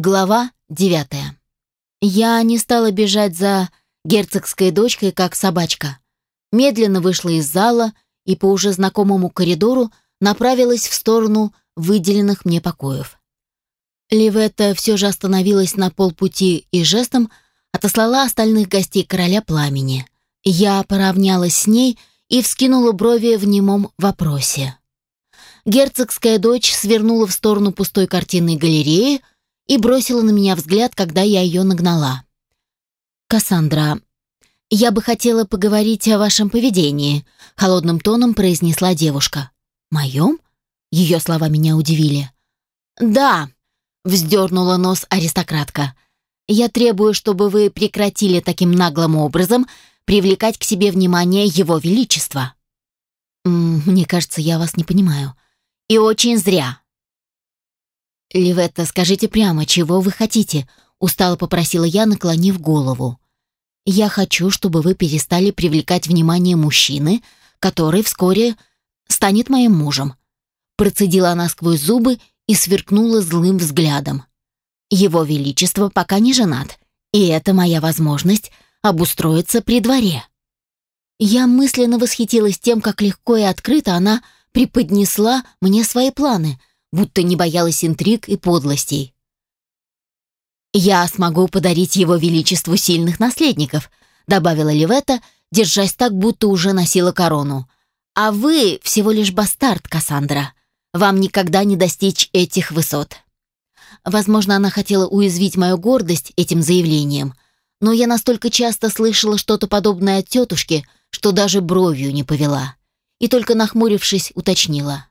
Глава девятая. Я не стала бежать за герцогской дочкой, как собачка. Медленно вышла из зала и по уже знакомому коридору направилась в сторону выделенных мне покоев. Ливетта все же остановилась на полпути и жестом отослала остальных гостей короля пламени. Я поравнялась с ней и вскинула брови в немом вопросе. Герцогская дочь свернула в сторону пустой картинной галереи, и бросила на меня взгляд, когда я ее нагнала. «Кассандра, я бы хотела поговорить о вашем поведении», — холодным тоном произнесла девушка. «Моем?» — ее слова меня удивили. «Да», — вздернула нос аристократка. «Я требую, чтобы вы прекратили таким наглым образом привлекать к себе внимание Его Величества». «Мне кажется, я вас не понимаю». «И очень зря», «Ливетта, скажите прямо, чего вы хотите?» — устало попросила я, наклонив голову. «Я хочу, чтобы вы перестали привлекать внимание мужчины, который вскоре станет моим мужем». Процедила она сквозь зубы и сверкнула злым взглядом. «Его Величество пока не женат, и это моя возможность обустроиться при дворе». Я мысленно восхитилась тем, как легко и открыто она преподнесла мне свои планы — будто не боялась интриг и подлостей. «Я смогу подарить его величеству сильных наследников», добавила Ливета, держась так, будто уже носила корону. «А вы всего лишь бастард, Кассандра. Вам никогда не достичь этих высот». Возможно, она хотела уязвить мою гордость этим заявлением, но я настолько часто слышала что-то подобное от тетушки, что даже бровью не повела. И только нахмурившись, уточнила.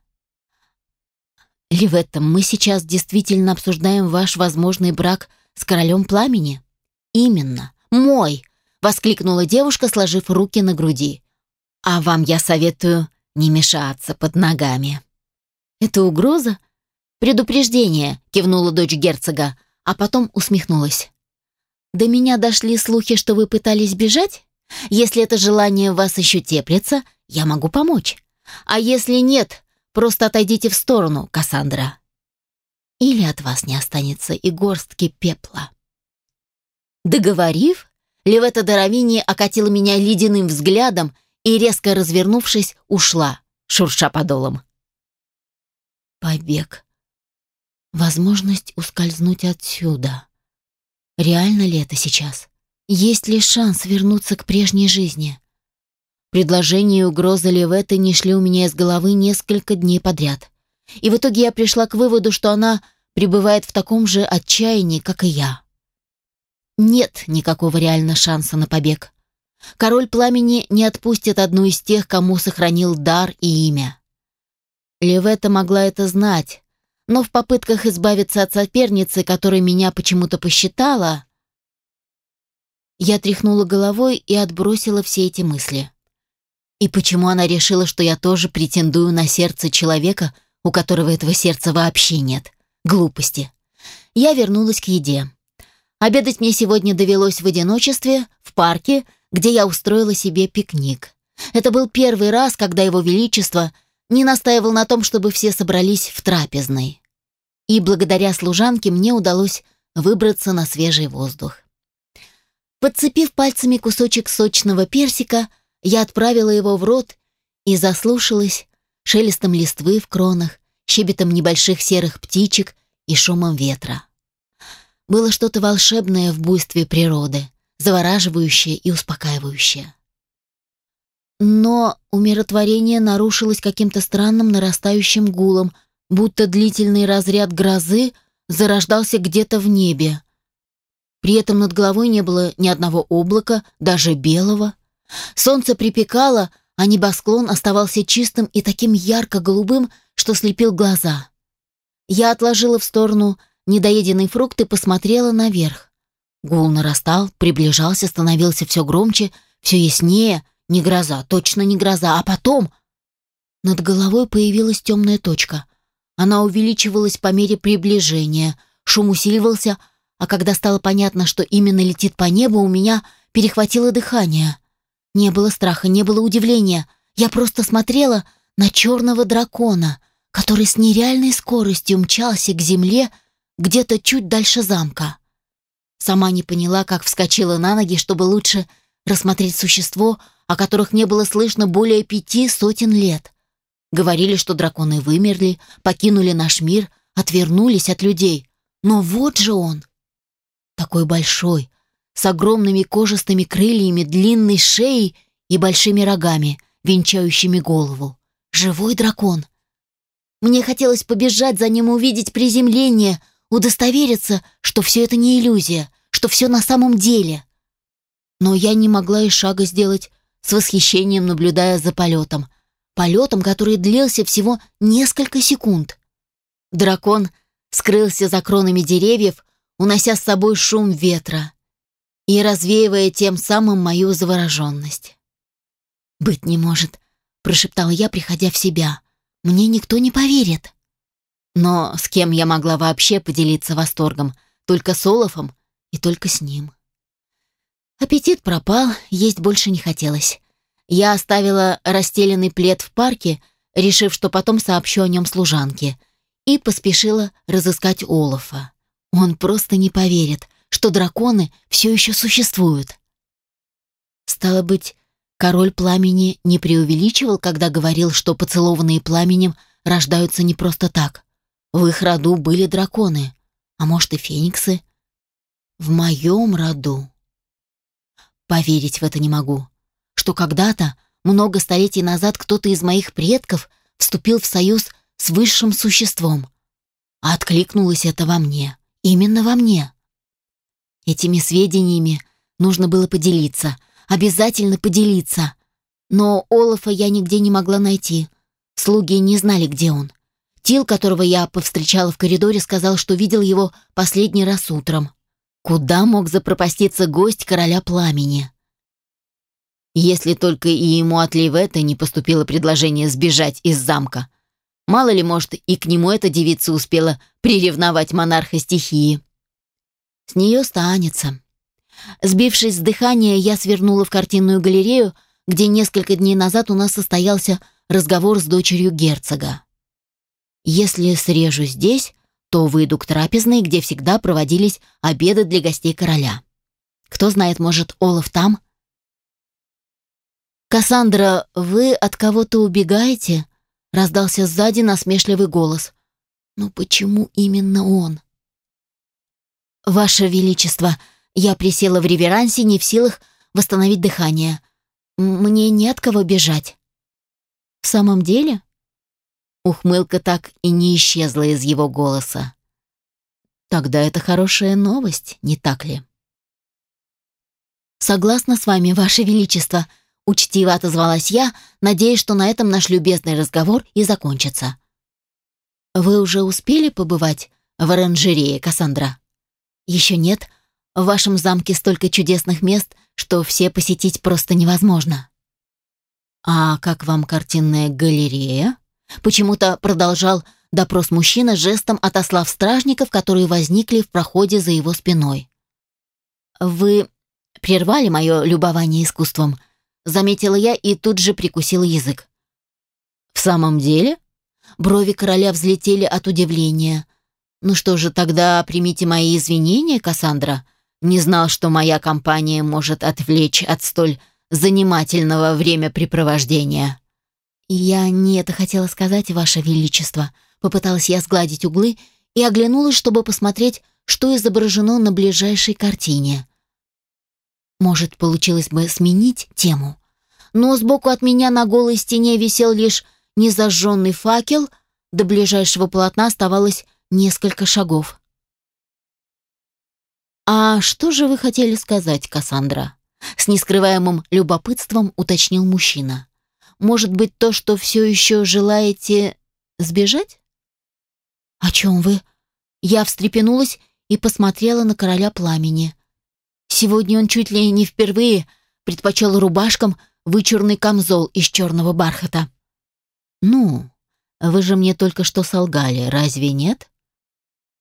«Ливетта, мы сейчас действительно обсуждаем ваш возможный брак с королем пламени?» «Именно, мой!» — воскликнула девушка, сложив руки на груди. «А вам я советую не мешаться под ногами». «Это угроза?» «Предупреждение», — кивнула дочь герцога, а потом усмехнулась. «До меня дошли слухи, что вы пытались бежать? Если это желание вас еще теплится, я могу помочь. А если нет, Просто отойдите в сторону, Кассандра. Или от вас не останется и горстки пепла. Договорив, Левета Доровини окатила меня ледяным взглядом и, резко развернувшись, ушла, шурша подолом. Побег. Возможность ускользнуть отсюда. Реально ли это сейчас? Есть ли шанс вернуться к прежней жизни? Предложения и угрозы Леветы не шли у меня из головы несколько дней подряд. И в итоге я пришла к выводу, что она пребывает в таком же отчаянии, как и я. Нет никакого реального шанса на побег. Король пламени не отпустит одну из тех, кому сохранил дар и имя. Левета могла это знать, но в попытках избавиться от соперницы, которая меня почему-то посчитала, я тряхнула головой и отбросила все эти мысли. И почему она решила, что я тоже претендую на сердце человека, у которого этого сердца вообще нет? Глупости. Я вернулась к еде. Обедать мне сегодня довелось в одиночестве, в парке, где я устроила себе пикник. Это был первый раз, когда его величество не настаивал на том, чтобы все собрались в трапезной. И благодаря служанке мне удалось выбраться на свежий воздух. Подцепив пальцами кусочек сочного персика, я отправила его в рот и заслушалась шелестом листвы в кронах, щебетом небольших серых птичек и шумом ветра. Было что-то волшебное в буйстве природы, завораживающее и успокаивающее. Но умиротворение нарушилось каким-то странным нарастающим гулом, будто длительный разряд грозы зарождался где-то в небе. При этом над головой не было ни одного облака, даже белого. Солнце припекало, а небосклон оставался чистым и таким ярко-голубым, что слепил глаза. Я отложила в сторону недоеденный фрукт и посмотрела наверх. Гул нарастал, приближался, становился все громче, все яснее. Не гроза, точно не гроза. А потом... Над головой появилась темная точка. Она увеличивалась по мере приближения. Шум усиливался, а когда стало понятно, что именно летит по небу, у меня перехватило дыхание. Не было страха, не было удивления. Я просто смотрела на черного дракона, который с нереальной скоростью мчался к земле, где-то чуть дальше замка. Сама не поняла, как вскочила на ноги, чтобы лучше рассмотреть существо, о которых не было слышно более пяти сотен лет. Говорили, что драконы вымерли, покинули наш мир, отвернулись от людей. Но вот же он! Такой большой, с огромными кожистыми крыльями, длинной шеей и большими рогами, венчающими голову. Живой дракон. Мне хотелось побежать за ним и увидеть приземление, удостовериться, что все это не иллюзия, что все на самом деле. Но я не могла и шага сделать, с восхищением наблюдая за полетом. Полетом, который длился всего несколько секунд. Дракон скрылся за кронами деревьев, унося с собой шум ветра и развеивая тем самым мою завороженность. «Быть не может», — прошептала я, приходя в себя. «Мне никто не поверит». Но с кем я могла вообще поделиться восторгом? Только с Олафом и только с ним. Аппетит пропал, есть больше не хотелось. Я оставила расстеленный плед в парке, решив, что потом сообщу о нем служанке, и поспешила разыскать Олафа. Он просто не поверит, что драконы все еще существуют. Стало быть, король пламени не преувеличивал, когда говорил, что поцелованные пламенем рождаются не просто так. В их роду были драконы, а может и фениксы. В моем роду. Поверить в это не могу, что когда-то, много столетий назад, кто-то из моих предков вступил в союз с высшим существом. А откликнулось это во мне, именно во мне. Этими сведениями нужно было поделиться, обязательно поделиться. Но Олафа я нигде не могла найти. Слуги не знали, где он. Тил, которого я повстречала в коридоре, сказал, что видел его последний раз утром. Куда мог запропаститься гость короля пламени? Если только и ему от Ливета не поступило предложение сбежать из замка. Мало ли, может, и к нему эта девица успела приревновать монарха стихии. С нее станется. Сбившись с дыхания, я свернула в картинную галерею, где несколько дней назад у нас состоялся разговор с дочерью герцога. Если срежу здесь, то выйду к трапезной, где всегда проводились обеды для гостей короля. Кто знает, может, Олаф там? «Кассандра, вы от кого-то убегаете?» — раздался сзади насмешливый голос. «Ну почему именно он?» «Ваше Величество!» Я присела в реверансе, не в силах восстановить дыхание. «Мне не от кого бежать». «В самом деле?» Ухмылка так и не исчезла из его голоса. Тогда это хорошая новость, не так ли? Согласна с вами, ваше величество, учтиво отозвалась я, надеясь, что на этом наш любезный разговор и закончится. Вы уже успели побывать в оранжерее, Кассандра? Еще нет. В вашем замке столько чудесных мест, что все посетить просто невозможно. А как вам картинная галерея? Почему-то продолжал допрос мужчина, жестом отослав стражников, которые возникли в проходе за его спиной. «Вы прервали мое любование искусством», — заметила я и тут же прикусила язык. «В самом деле?» Брови короля взлетели от удивления. «Ну что же, тогда примите мои извинения, Кассандра. Не знал, что моя компания может отвлечь от столь занимательного времяпрепровождения». «Я не это хотела сказать, Ваше Величество», — попыталась я сгладить углы и оглянулась, чтобы посмотреть, что изображено на ближайшей картине. Может, получилось бы сменить тему. Но сбоку от меня на голой стене висел лишь незажженный факел, до ближайшего полотна оставалось несколько шагов. «А что же вы хотели сказать, Кассандра?» С нескрываемым любопытством уточнил мужчина. Может быть, то, что все еще желаете сбежать? О чем вы? Я встрепенулась и посмотрела на короля пламени. Сегодня он чуть ли не впервые предпочел рубашкам вычурный камзол из черного бархата. Ну, вы же мне только что солгали, разве нет?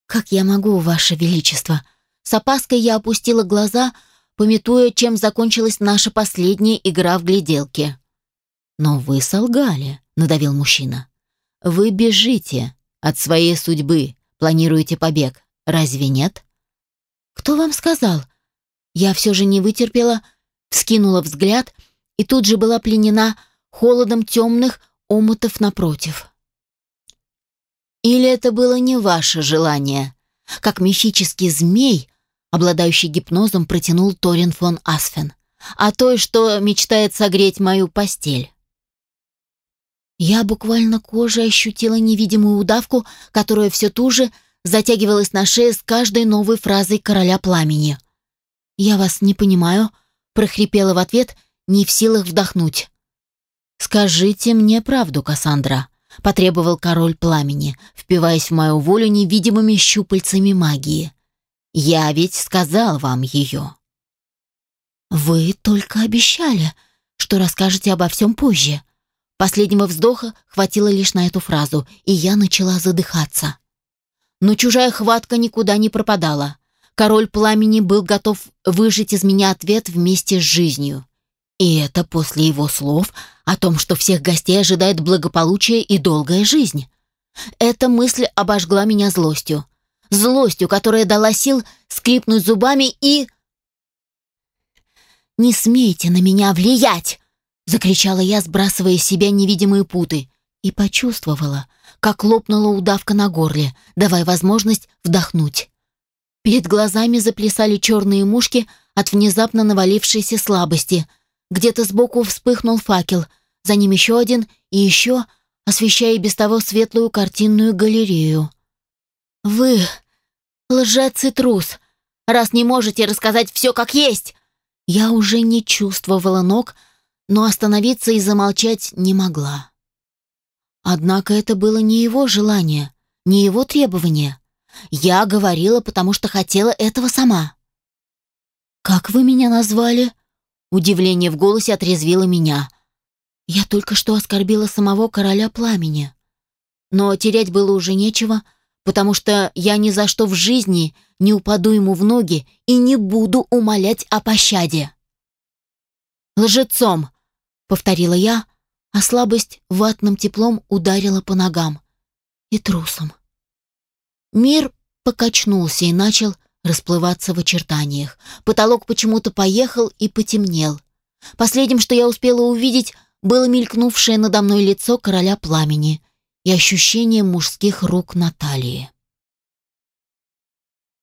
Как я могу, ваше величество? С опаской я опустила глаза, пометуя, чем закончилась наша последняя игра в гляделки. «Но вы солгали», — надавил мужчина. «Вы бежите от своей судьбы, планируете побег. Разве нет? Кто вам сказал? Я все же не вытерпела, вскинула взгляд и тут же была пленена холодом темных омутов напротив. Или это было не ваше желание? Как мифический змей, обладающий гипнозом, протянул Торин фон Асфен, а той, что мечтает согреть мою постель. Я буквально кожей ощутила невидимую удавку, которая все туже затягивалась на шее с каждой новой фразой короля пламени. «Я вас не понимаю», — прохрипела в ответ, не в силах вдохнуть. «Скажите мне правду, Кассандра», — потребовал король пламени, впиваясь в мою волю невидимыми щупальцами магии. «Я ведь сказал вам ее». «Вы только обещали, что расскажете обо всем позже». Последнего вздоха хватило лишь на эту фразу, и я начала задыхаться. Но чужая хватка никуда не пропадала. Король пламени был готов выжить из меня ответ вместе с жизнью. И это после его слов о том, что всех гостей ожидает благополучие и долгая жизнь. Эта мысль обожгла меня злостью. Злостью, которая дала сил скрипнуть зубами и... «Не смейте на меня влиять!» — закричала я, сбрасывая с себя невидимые путы, и почувствовала, как лопнула удавка на горле, давая возможность вдохнуть. Перед глазами заплясали черные мушки от внезапно навалившейся слабости — где-то сбоку вспыхнул факел, за ним еще один и еще, освещая без того светлую картинную галерею. «Вы лжец и трус, раз не можете рассказать все как есть!» Я уже не чувствовала ног, но остановиться и замолчать не могла. Однако это было не его желание, не его требование. Я говорила, потому что хотела этого сама. «Как вы меня назвали?» Удивление в голосе отрезвило меня. Я только что оскорбила самого короля пламени. Но терять было уже нечего, потому что я ни за что в жизни не упаду ему в ноги и не буду умолять о пощаде. «Лжецом!» — повторила я, а слабость ватным теплом ударила по ногам. И трусом. Мир покачнулся и начал расплываться в очертаниях. Потолок почему-то поехал и потемнел. Последним, что я успела увидеть, было мелькнувшее надо мной лицо короля пламени и ощущение мужских рук Натальи.